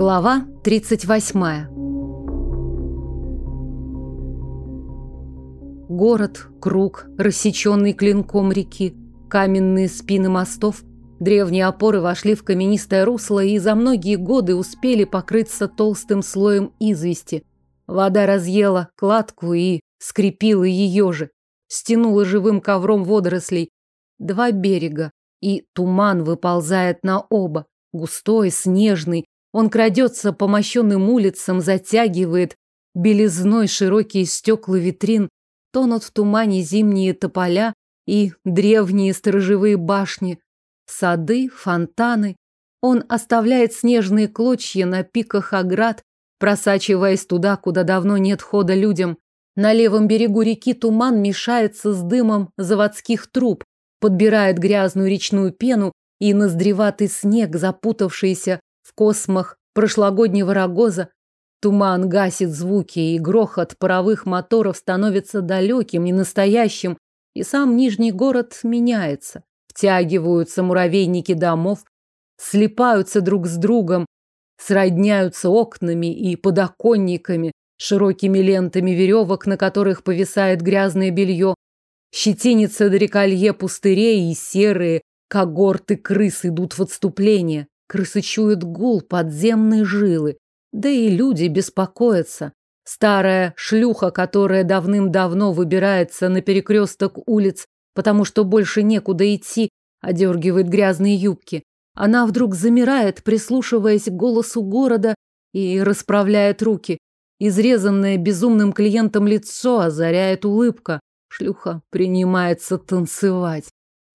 Глава 38. Город, круг, рассеченный клинком реки, каменные спины мостов, древние опоры вошли в каменистое русло и за многие годы успели покрыться толстым слоем извести. Вода разъела кладку и скрепила ее же, стянула живым ковром водорослей. Два берега, и туман выползает на оба, густой, снежный, он крадется по мощенным улицам, затягивает белизной широкие стекла витрин, тонут в тумане зимние тополя и древние сторожевые башни, сады, фонтаны. Он оставляет снежные клочья на пиках оград, просачиваясь туда, куда давно нет хода людям. На левом берегу реки туман мешается с дымом заводских труб, подбирает грязную речную пену и ноздреватый снег, запутавшийся в космах прошлогоднего рогоза. Туман гасит звуки, и грохот паровых моторов становится далеким, ненастоящим, и сам Нижний город меняется. Втягиваются муравейники домов, слипаются друг с другом, сродняются окнами и подоконниками, широкими лентами веревок, на которых повисает грязное белье, щетинится до реколье пустырей и серые когорты крыс идут в отступление. Крысы чуют гул подземной жилы. Да и люди беспокоятся. Старая шлюха, которая давным-давно выбирается на перекресток улиц, потому что больше некуда идти, одергивает грязные юбки. Она вдруг замирает, прислушиваясь к голосу города и расправляет руки. Изрезанное безумным клиентом лицо озаряет улыбка. Шлюха принимается танцевать.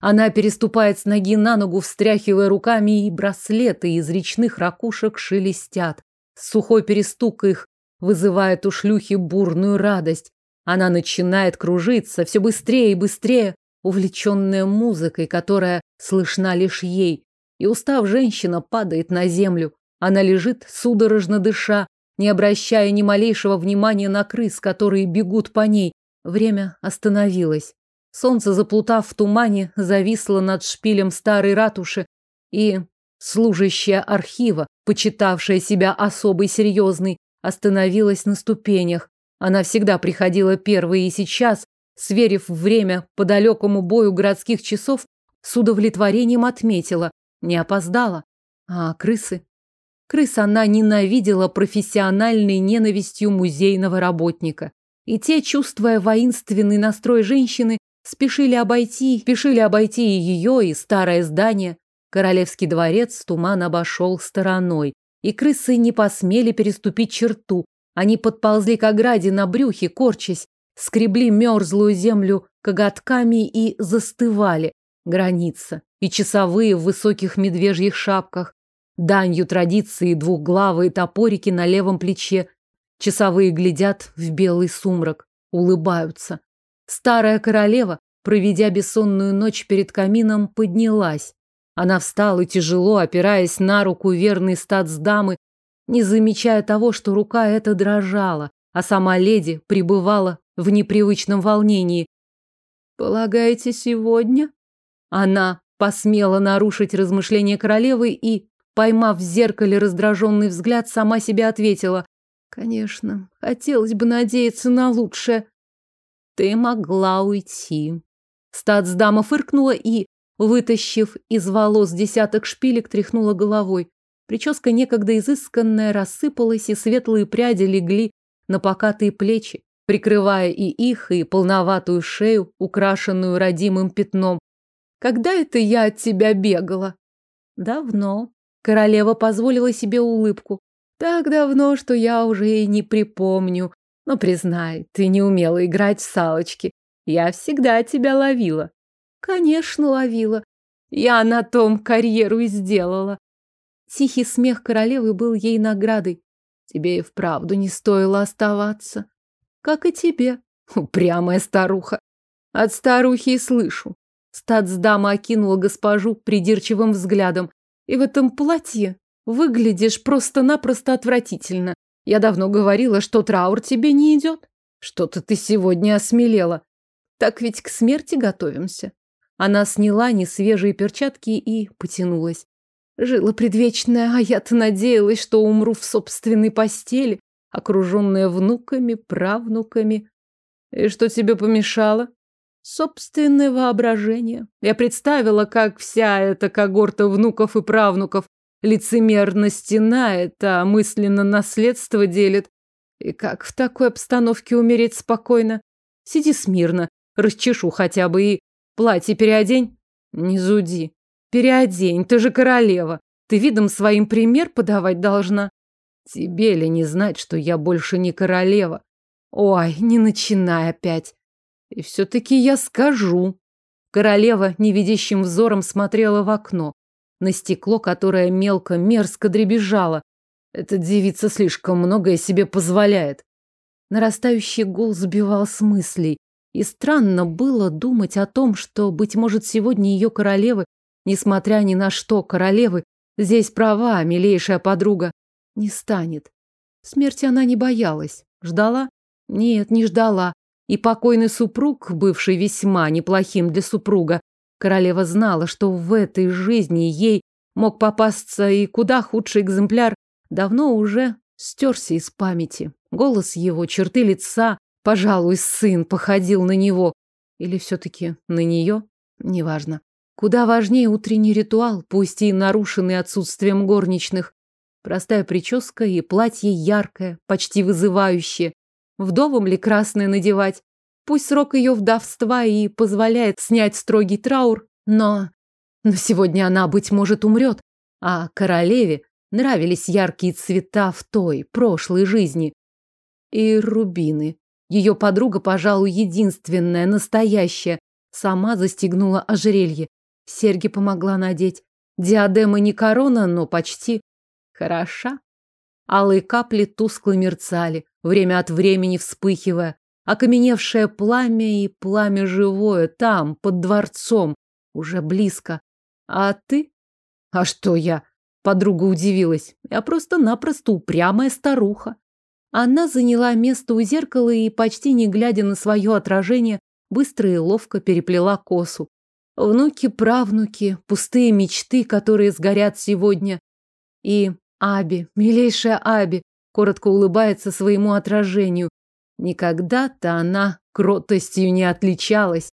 Она переступает с ноги на ногу, встряхивая руками, и браслеты из речных ракушек шелестят. Сухой перестук их вызывает у шлюхи бурную радость. Она начинает кружиться все быстрее и быстрее, увлеченная музыкой, которая слышна лишь ей. И устав женщина падает на землю. Она лежит, судорожно дыша, не обращая ни малейшего внимания на крыс, которые бегут по ней. Время остановилось. Солнце, заплутав в тумане, зависло над шпилем старой ратуши, и служащая архива, почитавшая себя особой серьезной, остановилась на ступенях. Она всегда приходила первой, и сейчас, сверив время по далекому бою городских часов, с удовлетворением отметила, не опоздала. А крысы? Крыс она ненавидела профессиональной ненавистью музейного работника. И те, чувствуя воинственный настрой женщины, Спешили обойти, спешили обойти и ее, и старое здание. Королевский дворец туман обошел стороной, и крысы не посмели переступить черту. Они подползли к ограде на брюхе, корчась, скребли мерзлую землю коготками и застывали. Граница. И часовые в высоких медвежьих шапках. Данью традиции двухглавые топорики на левом плече. Часовые глядят в белый сумрак, улыбаются. Старая королева, проведя бессонную ночь перед камином, поднялась. Она встала тяжело, опираясь на руку верной статсдамы, не замечая того, что рука эта дрожала, а сама леди пребывала в непривычном волнении. «Полагаете, сегодня?» Она посмела нарушить размышления королевы и, поймав в зеркале раздраженный взгляд, сама себе ответила. «Конечно, хотелось бы надеяться на лучшее». Ты могла уйти. Статсдама фыркнула и, вытащив из волос десяток шпилек, тряхнула головой. Прическа некогда изысканная рассыпалась, и светлые пряди легли на покатые плечи, прикрывая и их, и полноватую шею, украшенную родимым пятном. Когда это я от тебя бегала? Давно. Королева позволила себе улыбку. Так давно, что я уже и не припомню. Но признай, ты не умела играть в салочки. Я всегда тебя ловила. Конечно, ловила. Я на том карьеру и сделала. Тихий смех королевы был ей наградой. Тебе и вправду не стоило оставаться. Как и тебе. Упрямая старуха. От старухи и слышу. Статсдама окинула госпожу придирчивым взглядом. И в этом платье выглядишь просто-напросто отвратительно. Я давно говорила, что траур тебе не идет. Что-то ты сегодня осмелела. Так ведь к смерти готовимся. Она сняла несвежие перчатки и потянулась. Жила предвечная, а я-то надеялась, что умру в собственной постели, окруженная внуками, правнуками. И что тебе помешало? Собственное воображение. Я представила, как вся эта когорта внуков и правнуков лицемерно стенает, а мысленно наследство делит. И как в такой обстановке умереть спокойно? Сиди смирно, расчешу хотя бы и платье переодень. Не зуди. Переодень, ты же королева. Ты видом своим пример подавать должна. Тебе ли не знать, что я больше не королева? Ой, не начинай опять. И все-таки я скажу. Королева невидящим взором смотрела в окно, на стекло, которое мелко, мерзко дребезжало. Эта девица слишком многое себе позволяет. Нарастающий гул сбивал с мыслей. И странно было думать о том, что, быть может, сегодня ее королевы Несмотря ни на что, королевы, здесь права, милейшая подруга, не станет. Смерти она не боялась. Ждала? Нет, не ждала. И покойный супруг, бывший весьма неплохим для супруга, королева знала, что в этой жизни ей мог попасться и куда худший экземпляр, давно уже стерся из памяти. Голос его, черты лица, пожалуй, сын походил на него. Или все-таки на нее? Неважно. Куда важнее утренний ритуал, пусть и нарушенный отсутствием горничных. Простая прическа и платье яркое, почти вызывающее. Вдовам ли красное надевать? Пусть срок ее вдовства и позволяет снять строгий траур, но... Но сегодня она, быть может, умрет. А королеве нравились яркие цвета в той, прошлой жизни. И рубины. Ее подруга, пожалуй, единственная, настоящая, сама застегнула ожерелье. Серьги помогла надеть. Диадема не корона, но почти. Хороша. Алые капли тускло мерцали, время от времени вспыхивая. Окаменевшее пламя и пламя живое там, под дворцом, уже близко. А ты? А что я? Подруга удивилась. Я просто-напросто упрямая старуха. Она заняла место у зеркала и, почти не глядя на свое отражение, быстро и ловко переплела косу. Внуки, правнуки, пустые мечты, которые сгорят сегодня. И Аби, милейшая Аби, коротко улыбается своему отражению. Никогда-то она кротостью не отличалась.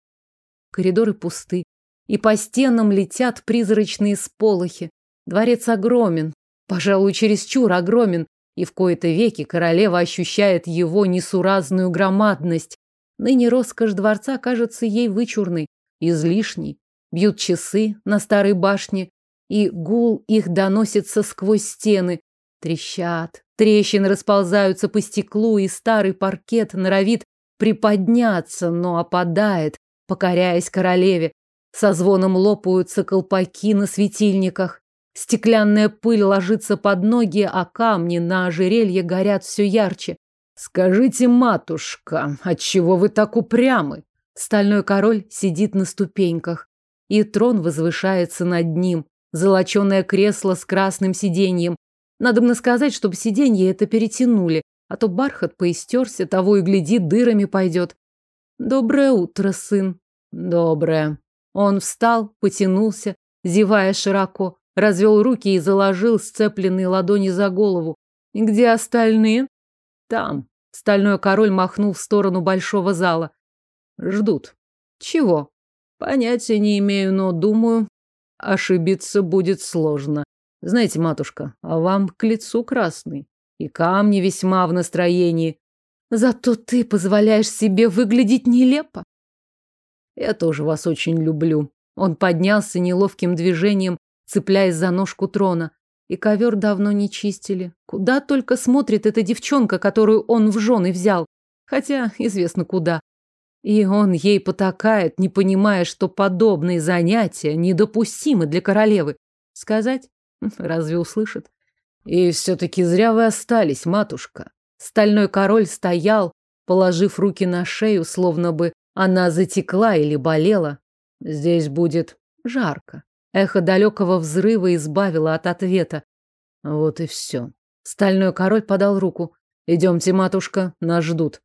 Коридоры пусты, и по стенам летят призрачные сполохи. Дворец огромен, пожалуй, чересчур огромен, и в кои-то веки королева ощущает его несуразную громадность. Ныне роскошь дворца кажется ей вычурной, излишней. Бьют часы на старой башне, и гул их доносится сквозь стены. Трещат, трещины расползаются по стеклу, и старый паркет норовит приподняться, но опадает, покоряясь королеве. Со звоном лопаются колпаки на светильниках. Стеклянная пыль ложится под ноги, а камни на ожерелье горят все ярче. Скажите, матушка, отчего вы так упрямы? Стальной король сидит на ступеньках, и трон возвышается над ним. Золоченое кресло с красным сиденьем. Надо мне сказать, чтобы сиденье это перетянули, а то бархат поистерся, того и гляди, дырами пойдет. Доброе утро, сын. Доброе. Он встал, потянулся, зевая широко, развел руки и заложил сцепленные ладони за голову. Где остальные? Там. Стальной король махнул в сторону большого зала. Ждут. Чего? Понятия не имею, но думаю, ошибиться будет сложно. Знаете, матушка, а вам к лицу красный. И камни весьма в настроении. Зато ты позволяешь себе выглядеть нелепо. Я тоже вас очень люблю. Он поднялся неловким движением, цепляясь за ножку трона. И ковер давно не чистили. Куда только смотрит эта девчонка, которую он в жены взял. Хотя известно куда. И он ей потакает, не понимая, что подобные занятия недопустимы для королевы. Сказать? Разве услышит? И все-таки зря вы остались, матушка. Стальной король стоял, положив руки на шею, словно бы она затекла или болела. Здесь будет жарко. Эхо далекого взрыва избавило от ответа. Вот и все. Стальной король подал руку. Идемте, матушка, нас ждут.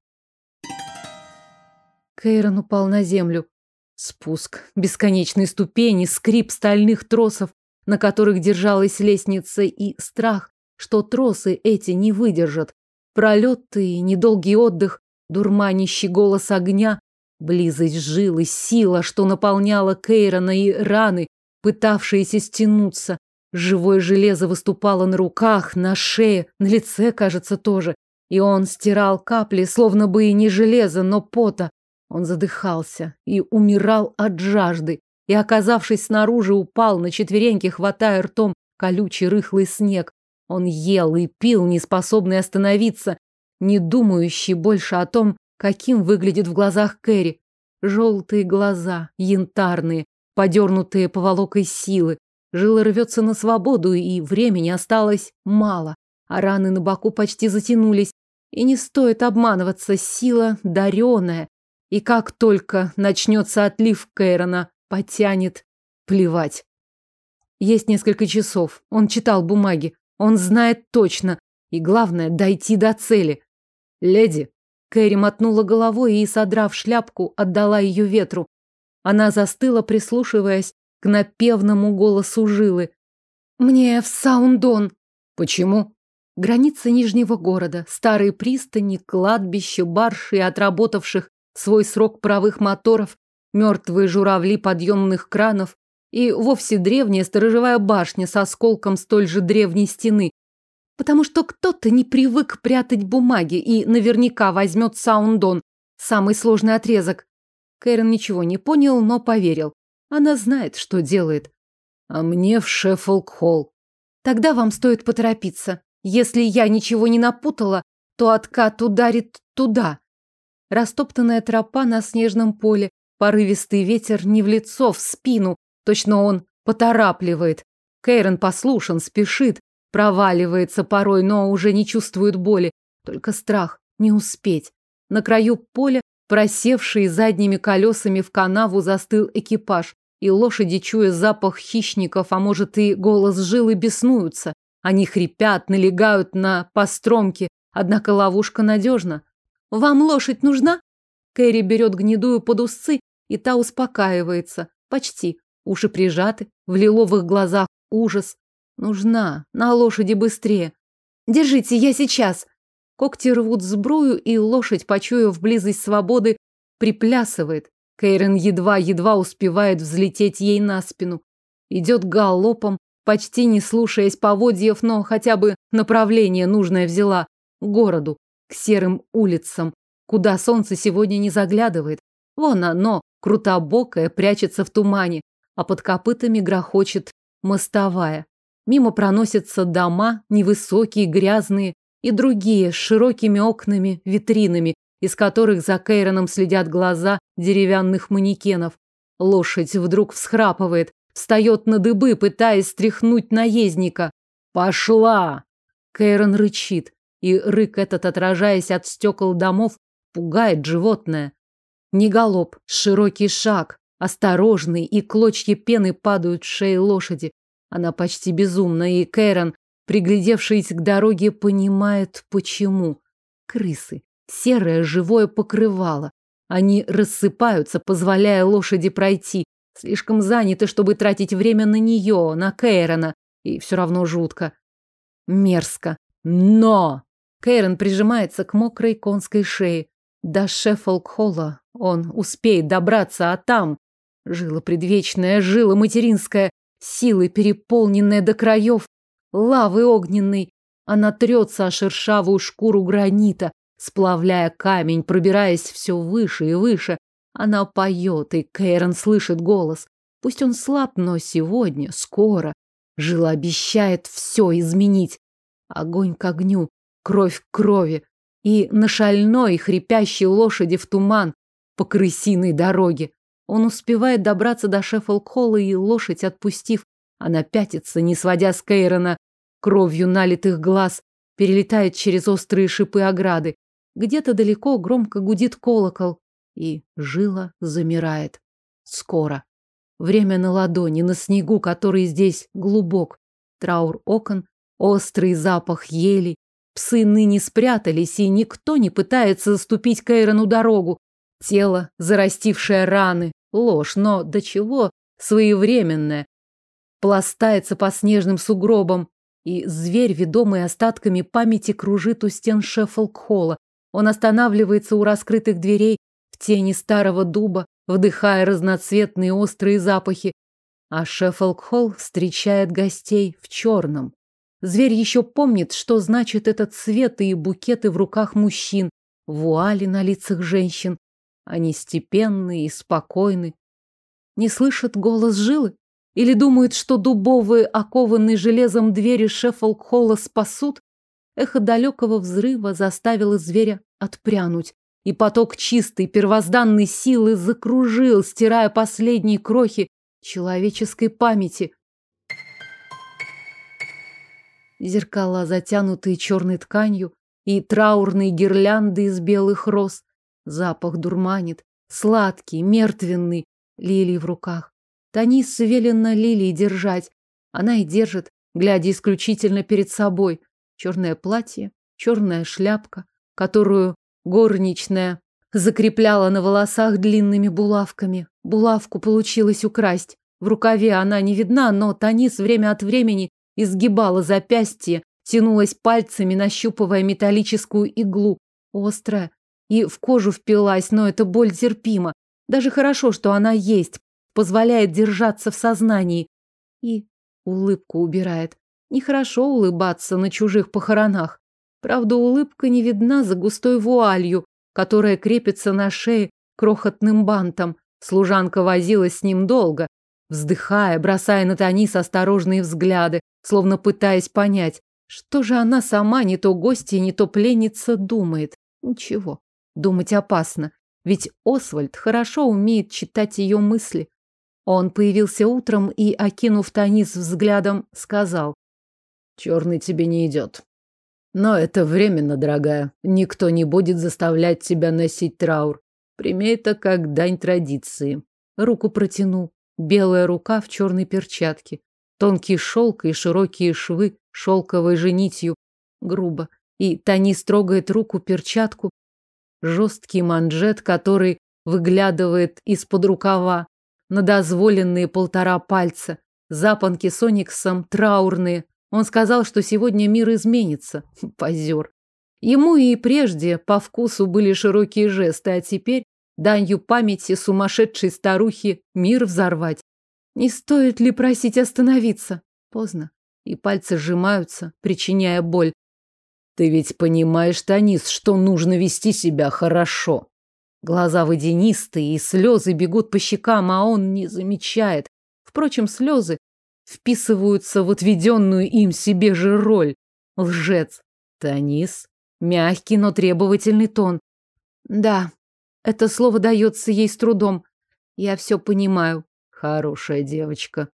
Кейрон упал на землю. Спуск, бесконечные ступени, скрип стальных тросов. На которых держалась лестница, и страх, что тросы эти не выдержат. Пролеты и недолгий отдых, дурманящий голос огня, близость жилы, сила, что наполняла Кейрона и раны, пытавшиеся стянуться. Живое железо выступало на руках, на шее, на лице, кажется, тоже. И он стирал капли, словно бы и не железо, но пота. Он задыхался и умирал от жажды, и, оказавшись снаружи, упал на четвереньки, хватая ртом колючий рыхлый снег. Он ел и пил, не способный остановиться, не думающий больше о том, каким выглядит в глазах Кэрри. Желтые глаза, янтарные, подернутые поволокой силы. Жила рвется на свободу, и времени осталось мало, а раны на боку почти затянулись. И не стоит обманываться, сила дареная, и как только начнется отлив Кейрона, потянет. Плевать. Есть несколько часов. Он читал бумаги. Он знает точно. И главное, дойти до цели. Леди. Кэрри мотнула головой и, содрав шляпку, отдала ее ветру. Она застыла, прислушиваясь к напевному голосу жилы. «Мне в Саундон». «Почему?» Граница Нижнего города, старые пристани, кладбище, барши, отработавших свой срок правых моторов, мертвые журавли подъемных кранов и вовсе древняя сторожевая башня с осколком столь же древней стены. Потому что кто-то не привык прятать бумаги и наверняка возьмет Саундон, самый сложный отрезок. Кэрон ничего не понял, но поверил. Она знает, что делает. А мне в Шеффолк-Холл. Тогда вам стоит поторопиться. Если я ничего не напутала, то откат ударит туда. Растоптанная тропа на снежном поле, порывистый ветер не в лицо, в спину. Точно он поторапливает. Кейрон послушен, спешит, проваливается порой, но уже не чувствует боли. Только страх не успеть. На краю поля, просевший задними колесами в канаву, застыл экипаж. И лошади, чуя запах хищников, а может и голос жилы, беснуются. Они хрипят, налегают на постромки, однако ловушка надежна. Вам лошадь нужна? Кэрри берет гнедую под усы, и та успокаивается. Почти. Уши прижаты, в лиловых глазах ужас. Нужна. На лошади быстрее. Держите, я сейчас. Когти рвут сбрую, и лошадь, почуяв близость свободы, приплясывает. Кейрен едва-едва успевает взлететь ей на спину. Идет галопом, почти не слушаясь поводьев, но хотя бы направление нужное взяла. К городу к серым улицам, куда солнце сегодня не заглядывает. Вон оно, крутобокое, прячется в тумане, а под копытами грохочет мостовая. Мимо проносятся дома, невысокие, грязные, и другие, с широкими окнами, витринами, из которых за Кейроном следят глаза деревянных манекенов. Лошадь вдруг всхрапывает, встает на дыбы, пытаясь стряхнуть наездника. «Пошла!» Кейрон рычит и рык этот, отражаясь от стекол домов, пугает животное. Не галоп, широкий шаг, осторожный, и клочья пены падают с шеи лошади. Она почти безумна, и Кэрон, приглядевшись к дороге, понимает, почему. Крысы. Серое живое покрывало. Они рассыпаются, позволяя лошади пройти. Слишком заняты, чтобы тратить время на нее, на Кейрона. И все равно жутко. Мерзко. Но! Кейрон прижимается к мокрой конской шее. До Шеффолк-холла он успеет добраться, а там... Жила предвечная, жила материнская, силой переполненная до краев, лавы огненной. Она трется о шершавую шкуру гранита, сплавляя камень, пробираясь все выше и выше. Она поет, и Кейрон слышит голос. Пусть он слаб, но сегодня, скоро. Жила обещает все изменить. Огонь к огню, кровь к крови, и на шальной, хрипящей лошади в туман по крысиной дороге. Он успевает добраться до Шеффолк-холла, и лошадь, отпустив, она пятится, не сводя с Кейрона кровью налитых глаз, перелетает через острые шипы ограды. Где-то далеко громко гудит колокол, и жила замирает. Скоро. Время на ладони, на снегу, который здесь глубок. Траур окон, острый запах ели, Псы ныне спрятались, и никто не пытается заступить Кейрону дорогу. Тело, зарастившее раны, ложь, но до чего своевременное. пластается по снежным сугробам, и зверь, ведомый остатками памяти, кружит у стен Шеффолк-холла. Он останавливается у раскрытых дверей в тени старого дуба, вдыхая разноцветные острые запахи, а Шеффолк-холл встречает гостей в черном. Зверь еще помнит, что значит этот цвет и букеты в руках мужчин, вуали на лицах женщин. Они степенны и спокойны. Не слышат голос жилы? Или думают, что дубовые, окованные железом двери Шеффолк-холла спасут? Эхо далекого взрыва заставило зверя отпрянуть, и поток чистой первозданной силы закружил, стирая последние крохи человеческой памяти. Зеркала, затянутые черной тканью, и траурные гирлянды из белых роз. Запах дурманит, сладкий, мертвенный, лилии в руках. Танис велено лилии держать. Она и держит, глядя исключительно перед собой. Черное платье, черная шляпка, которую горничная закрепляла на волосах длинными булавками. Булавку получилось украсть. В рукаве она не видна, но Танис время от времени изгибала запястье, тянулась пальцами, нащупывая металлическую иглу. Острая. И в кожу впилась, но эта боль терпима. Даже хорошо, что она есть, позволяет держаться в сознании. И улыбку убирает. Нехорошо улыбаться на чужих похоронах. Правда, улыбка не видна за густой вуалью, которая крепится на шее крохотным бантом. Служанка возилась с ним долго, вздыхая, бросая на Танис осторожные взгляды, словно пытаясь понять, что же она сама, не то гостья, не то пленница, думает. Ничего, думать опасно, ведь Освальд хорошо умеет читать ее мысли. Он появился утром и, окинув Танис взглядом, сказал. «Черный тебе не идет. Но это временно, дорогая. Никто не будет заставлять тебя носить траур. Прими это как дань традиции». Руку протянул. Белая рука в черной перчатке. Тонкий шелк и широкие швы шелковой же нитью. Грубо. И Танис трогает руку перчатку. Жесткий манжет, который выглядывает из-под рукава на дозволенные полтора пальца. Запонки с ониксом траурные. Он сказал, что сегодня мир изменится. Позер. Ему и прежде по вкусу были широкие жесты, а теперь данью памяти сумасшедшей старухи мир взорвать. Не стоит ли просить остановиться? Поздно. И пальцы сжимаются, причиняя боль. Ты ведь понимаешь, Танис, что нужно вести себя хорошо. Глаза водянистые, и слезы бегут по щекам, а он не замечает. Впрочем, слезы вписываются в отведенную им себе же роль. Лжец. Танис. Мягкий, но требовательный тон. Да, это слово дается ей с трудом. Я все понимаю. Хорошая девочка.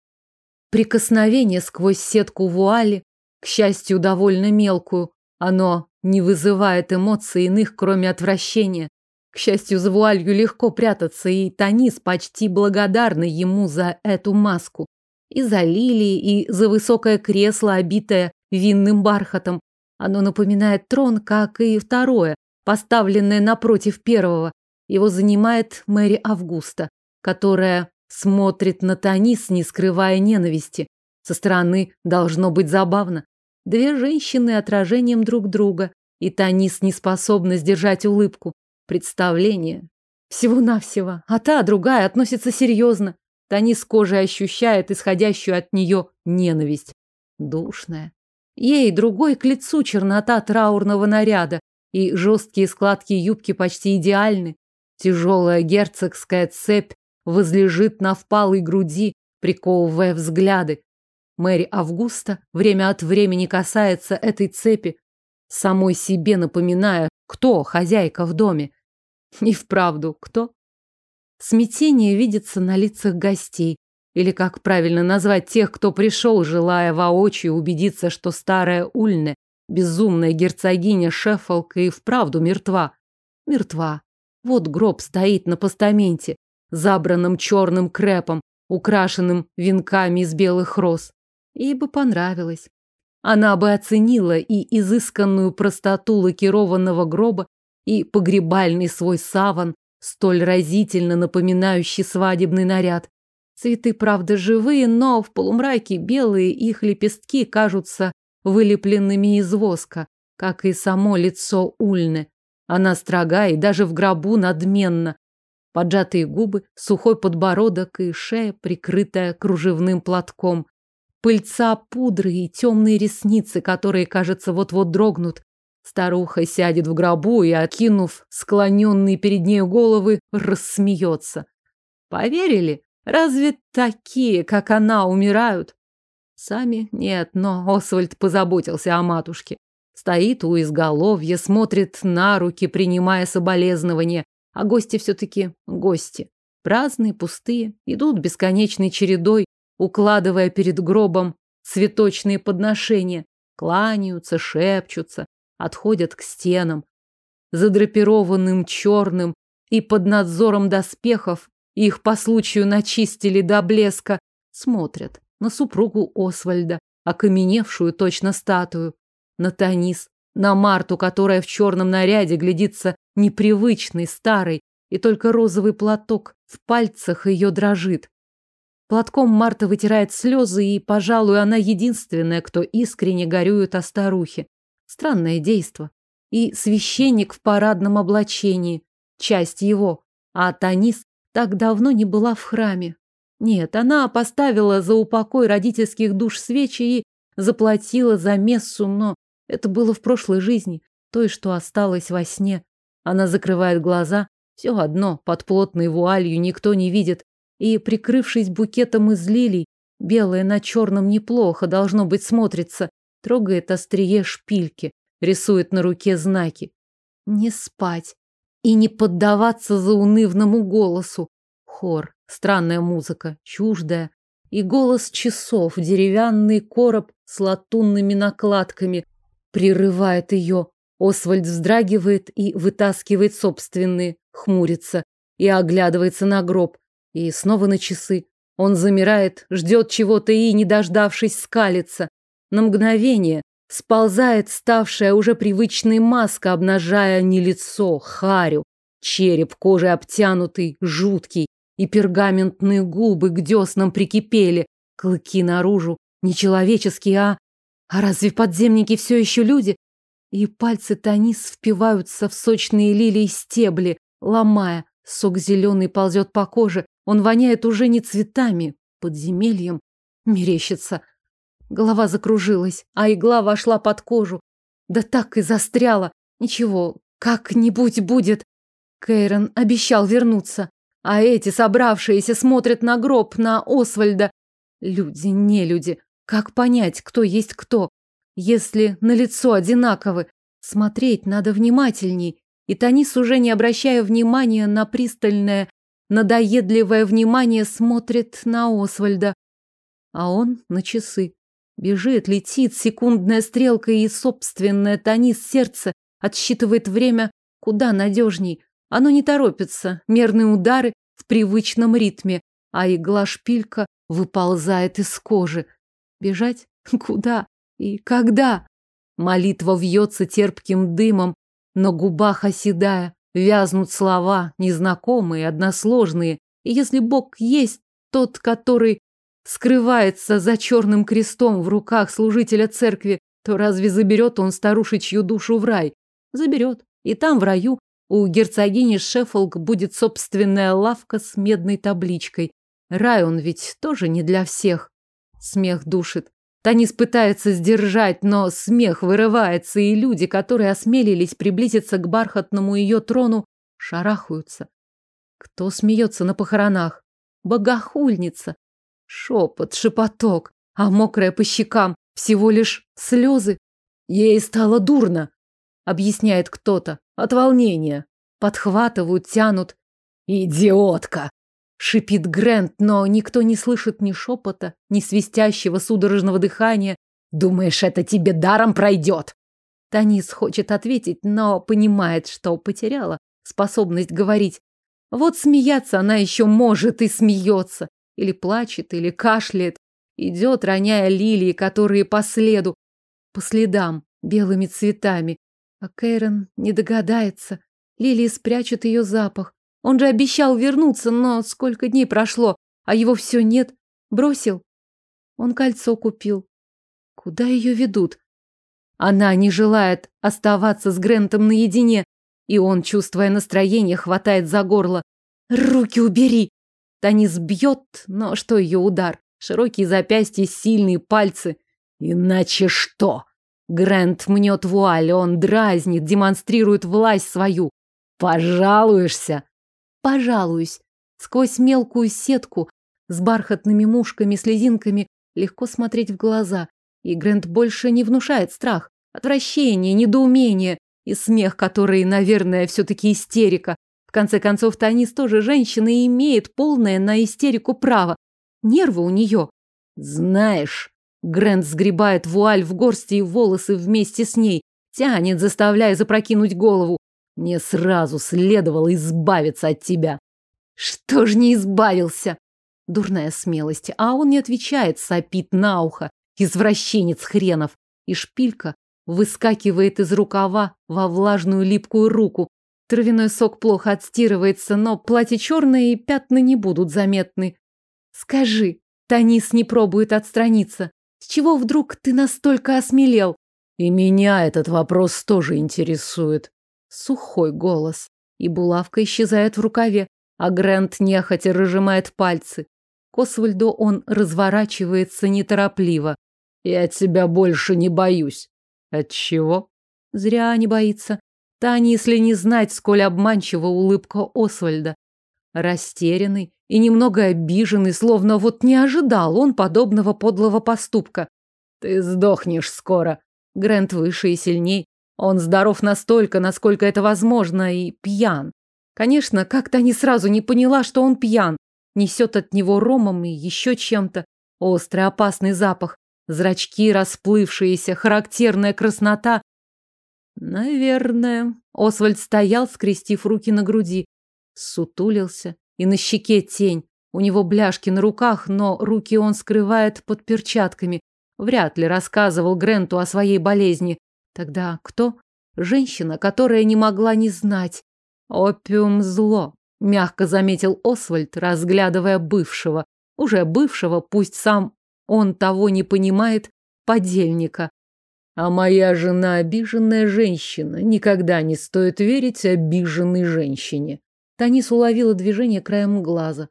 Прикосновение сквозь сетку вуали, к счастью, довольно мелкую. Оно не вызывает эмоций иных, кроме отвращения. К счастью, за вуалью легко прятаться, и Танис почти благодарна ему за эту маску. И за лилии, и за высокое кресло, обитое винным бархатом. Оно напоминает трон, как и второе, поставленное напротив первого. Его занимает Мэри Августа, которая смотрит на Танис, не скрывая ненависти. Со стороны должно быть забавно. Две женщины отражением друг друга, и Танис не способна сдержать улыбку. Представление. Всего-навсего. А та, другая, относится серьезно. Танис кожей ощущает исходящую от нее ненависть. Душная. Ей другой к лицу чернота траурного наряда, и жесткие складки юбки почти идеальны. Тяжелая герцогская цепь возлежит на впалой груди, приковывая взгляды. Мэри Августа время от времени касается этой цепи, самой себе напоминая, кто хозяйка в доме. И вправду, кто? Смятение видится на лицах гостей, или как правильно назвать тех, кто пришел, желая воочию убедиться, что старая Ульне, безумная герцогиня Шеффолка и вправду мертва. Мертва. Вот гроб стоит на постаменте, забранном черным крепом, украшенным венками из белых роз. Ей бы понравилось. Она бы оценила и изысканную простоту лакированного гроба, и погребальный свой саван, столь разительно напоминающий свадебный наряд. Цветы, правда, живые, но в полумраке белые их лепестки кажутся вылепленными из воска, как и само лицо Ульны. Она строга и даже в гробу надменна. Поджатые губы, сухой подбородок и шея, прикрытая кружевным платком. Пыльца пудры и темные ресницы, которые, кажется, вот-вот дрогнут. Старуха сядет в гробу и, откинув склоненные перед нею головы, рассмеется. Поверили? Разве такие, как она, умирают? Сами нет, но Освальд позаботился о матушке. Стоит у изголовья, смотрит на руки, принимая соболезнования. А гости все-таки гости. Праздные, пустые, идут бесконечной чередой, укладывая перед гробом цветочные подношения. Кланяются, шепчутся, отходят к стенам. Задрапированным черным и под надзором доспехов их по случаю начистили до блеска, смотрят на супругу Освальда, окаменевшую точно статую, на Танис, на Марту, которая в черном наряде глядится непривычной, старой, и только розовый платок в пальцах ее дрожит. Платком Марта вытирает слезы, и, пожалуй, она единственная, кто искренне горюет о старухе. Странное действо. И священник в парадном облачении, часть его, а Танис так давно не была в храме. Нет, она поставила за упокой родительских душ свечи и заплатила за мессу, но это было в прошлой жизни, той, что осталось во сне. Она закрывает глаза, все одно, под плотной вуалью никто не видит, и, прикрывшись букетом из лилий, белое на черном неплохо должно быть смотрится, трогает острие шпильки, рисует на руке знаки. Не спать и не поддаваться заунывному голосу. Хор, странная музыка, чуждая. И голос часов, деревянный короб с латунными накладками, прерывает ее. Освальд вздрагивает и вытаскивает собственные, хмурится и оглядывается на гроб. И снова на часы. Он замирает, ждет чего-то и, не дождавшись, скалится. На мгновение Сползает ставшая уже привычной маска, обнажая не лицо, харю, череп кожей обтянутый, жуткий, и пергаментные губы к деснам прикипели, клыки наружу, нечеловеческие, а... А разве подземники все еще люди? И пальцы Танис впиваются в сочные лилии стебли, ломая. Сок зеленый ползет по коже, он воняет уже не цветами, подземельем. Мерещится. Голова закружилась, а игла вошла под кожу. Да так и застряла. Ничего, как-нибудь будет. Кейрон обещал вернуться. А эти собравшиеся смотрят на гроб, на Освальда. Люди, не люди. Как понять, кто есть кто? Если на лицо одинаковы, смотреть надо внимательней. И Танис, уже не обращая внимания на пристальное, надоедливое внимание, смотрит на Освальда. А он на часы. Бежит, летит секундная стрелка и собственное тонис сердце отсчитывает время куда надежней. Оно не торопится, мерные удары в привычном ритме, а игла-шпилька выползает из кожи. Бежать? Куда? И когда? Молитва вьется терпким дымом, на губах оседая, вязнут слова, незнакомые, односложные. И если Бог есть тот, который скрывается за черным крестом в руках служителя церкви, то разве заберет он старушечью душу в рай? Заберет. И там, в раю, у герцогини Шеффолк будет собственная лавка с медной табличкой. Рай он ведь тоже не для всех. Смех душит. Танис пытается сдержать, но смех вырывается, и люди, которые осмелились приблизиться к бархатному ее трону, шарахаются. Кто смеется на похоронах? Богохульница, Шепот, шепоток, а мокрая по щекам всего лишь слезы. Ей стало дурно, объясняет кто-то, от волнения. Подхватывают, тянут. Идиотка! Шипит Грэнд, но никто не слышит ни шепота, ни свистящего судорожного дыхания. Думаешь, это тебе даром пройдет? Танис хочет ответить, но понимает, что потеряла способность говорить. Вот смеяться она еще может и смеется или плачет, или кашляет, идет, роняя лилии, которые по следу, по следам, белыми цветами. А Кэйрон не догадается. Лилии спрячут ее запах. Он же обещал вернуться, но сколько дней прошло, а его все нет. Бросил. Он кольцо купил. Куда ее ведут? Она не желает оставаться с Грентом наедине, и он, чувствуя настроение, хватает за горло. «Руки убери!» Танис бьет, но что ее удар? Широкие запястья, сильные пальцы. «Иначе что?» Грент мнет вуаль, он дразнит, демонстрирует власть свою. «Пожалуешься?» «Пожалуюсь». Сквозь мелкую сетку с бархатными мушками, слезинками легко смотреть в глаза. И Грент больше не внушает страх, отвращение, недоумение и смех, который, наверное, все-таки истерика. В конце концов, Танис тоже женщина и имеет полное на истерику право. Нервы у нее. Знаешь, Грент сгребает вуаль в горсти и волосы вместе с ней, тянет, заставляя запрокинуть голову. Мне сразу следовало избавиться от тебя. Что ж не избавился? Дурная смелость, а он не отвечает, сопит на ухо. Извращенец хренов. И шпилька выскакивает из рукава во влажную липкую руку. Травяной сок плохо отстирывается, но платье черное и пятна не будут заметны. Скажи, Танис не пробует отстраниться. С чего вдруг ты настолько осмелел? И меня этот вопрос тоже интересует. Сухой голос. И булавка исчезает в рукаве, а Грэнд нехотя разжимает пальцы. К Освальду он разворачивается неторопливо. Я тебя больше не боюсь. От чего? Зря не боится. Таня, если не знать, сколь обманчива улыбка Освальда. Растерянный и немного обиженный, словно вот не ожидал он подобного подлого поступка. Ты сдохнешь скоро. Грэнд выше и сильней. Он здоров настолько, насколько это возможно, и пьян. Конечно, как-то не сразу не поняла, что он пьян. Несет от него ромом и еще чем-то. Острый опасный запах. Зрачки расплывшиеся, характерная краснота. Наверное. Освальд стоял, скрестив руки на груди. Сутулился. И на щеке тень. У него бляшки на руках, но руки он скрывает под перчатками. Вряд ли рассказывал Гренту о своей болезни. Тогда кто? Женщина, которая не могла не знать. Опиум зло, мягко заметил Освальд, разглядывая бывшего. Уже бывшего, пусть сам он того не понимает, подельника. А моя жена обиженная женщина. Никогда не стоит верить обиженной женщине. Танис уловила движение краем глаза.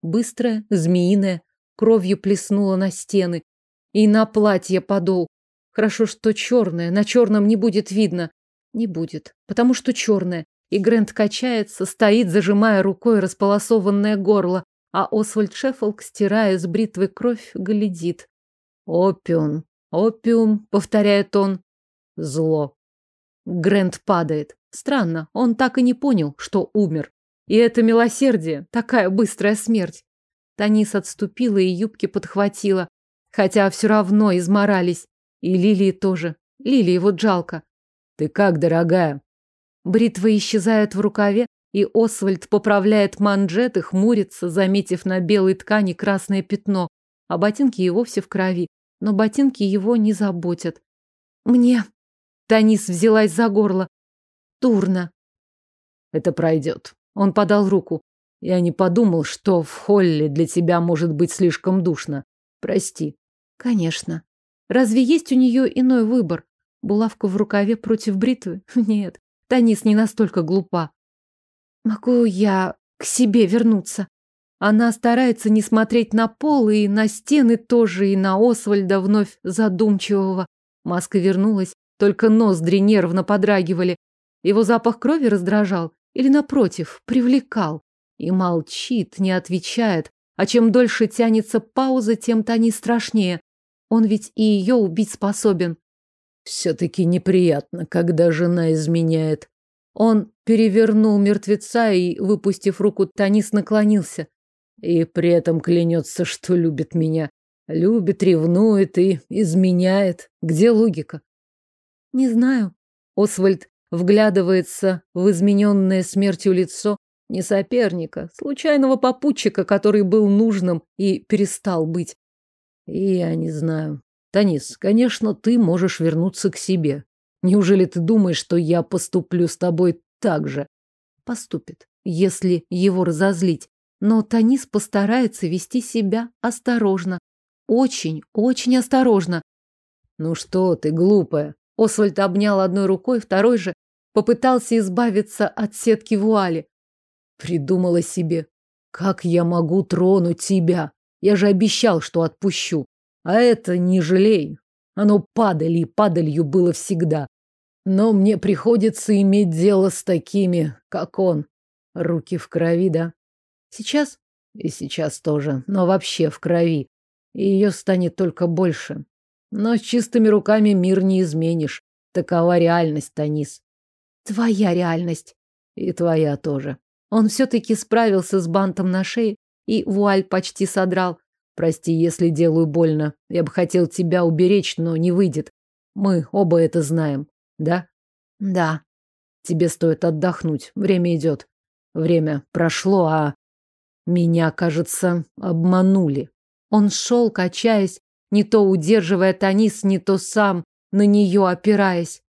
Быстрое, змеиное, кровью плеснула на стены. И на платье подол. Хорошо, что черное, на черном не будет видно. Не будет, потому что черное. И Грэнд качается, стоит, зажимая рукой располосованное горло а Освальд Шеффолк, стирая с бритвы кровь, глядит. «Опиум, опиум», — повторяет он. «Зло». Грэнд падает. Странно, он так и не понял, что умер. И это милосердие, такая быстрая смерть. Танис отступила и юбки подхватила. Хотя все равно изморались. И Лилии тоже. Лилии вот жалко. «Ты как, дорогая?» Бритва исчезает в рукаве, и Освальд поправляет манжеты, хмурится, заметив на белой ткани красное пятно, а ботинки и вовсе в крови. Но ботинки его не заботят. Мне... Танис взялась за горло. Турно. Это пройдет. Он подал руку. Я не подумал, что в холле для тебя может быть слишком душно. Прости. Конечно. Разве есть у нее иной выбор? Булавка в рукаве против бритвы? Нет. Танис не настолько глупа. Могу я к себе вернуться? Она старается не смотреть на пол и на стены тоже, и на Освальда вновь задумчивого. Маска вернулась, только ноздри нервно подрагивали. Его запах крови раздражал или, напротив, привлекал. И молчит, не отвечает. А чем дольше тянется пауза, тем то не страшнее. Он ведь и ее убить способен. Все-таки неприятно, когда жена изменяет. Он перевернул мертвеца и, выпустив руку, Танис наклонился. И при этом клянется, что любит меня. Любит, ревнует и изменяет. Где логика? Не знаю. Освальд вглядывается в измененное смертью лицо не соперника, случайного попутчика, который был нужным и перестал быть. И я не знаю. Танис, конечно, ты можешь вернуться к себе. Неужели ты думаешь, что я поступлю с тобой так же? Поступит, если его разозлить. но Танис постарается вести себя осторожно. Очень, очень осторожно. Ну что ты, глупая? Освальд обнял одной рукой, второй же попытался избавиться от сетки вуали. Придумала себе, как я могу тронуть тебя? Я же обещал, что отпущу. А это не жалей. Оно падали и падалью было всегда. Но мне приходится иметь дело с такими, как он. Руки в крови, да? Сейчас? И сейчас тоже, но вообще в крови. И ее станет только больше. Но с чистыми руками мир не изменишь. Такова реальность, Танис. Твоя реальность. И твоя тоже. Он все-таки справился с бантом на шее и вуаль почти содрал. Прости, если делаю больно. Я бы хотел тебя уберечь, но не выйдет. Мы оба это знаем. Да? Да. Тебе стоит отдохнуть. Время идет. Время прошло, а меня, кажется, обманули. Он шел, качаясь, не то удерживая Танис, не то сам на нее опираясь.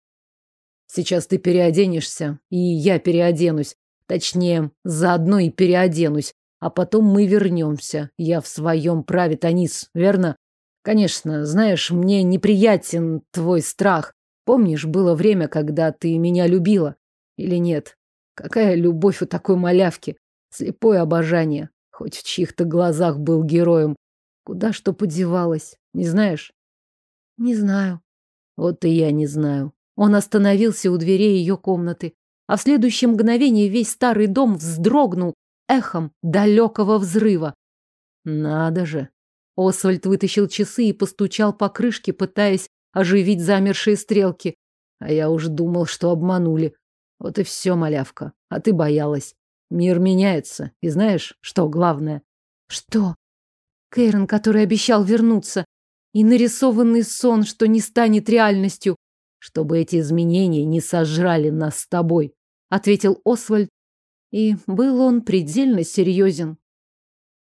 Сейчас ты переоденешься, и я переоденусь. Точнее, заодно и переоденусь. А потом мы вернемся. Я в своем праве, Танис, верно? Конечно, знаешь, мне неприятен твой страх. Помнишь, было время, когда ты меня любила? Или нет? Какая любовь у такой малявки? Слепое обожание. Хоть в чьих-то глазах был героем. Куда что подевалось? Не знаешь? Не знаю. Вот и я не знаю. Он остановился у дверей ее комнаты, а в следующее мгновение весь старый дом вздрогнул эхом далекого взрыва. Надо же. Освальд вытащил часы и постучал по крышке, пытаясь оживить замершие стрелки. А я уж думал, что обманули. Вот и все, малявка. А ты боялась. Мир меняется. И знаешь, что главное? Что? Кейрон, который обещал вернуться. И нарисованный сон, что не станет реальностью. Чтобы эти изменения не сожрали нас с тобой, ответил Освальд. И был он предельно серьезен.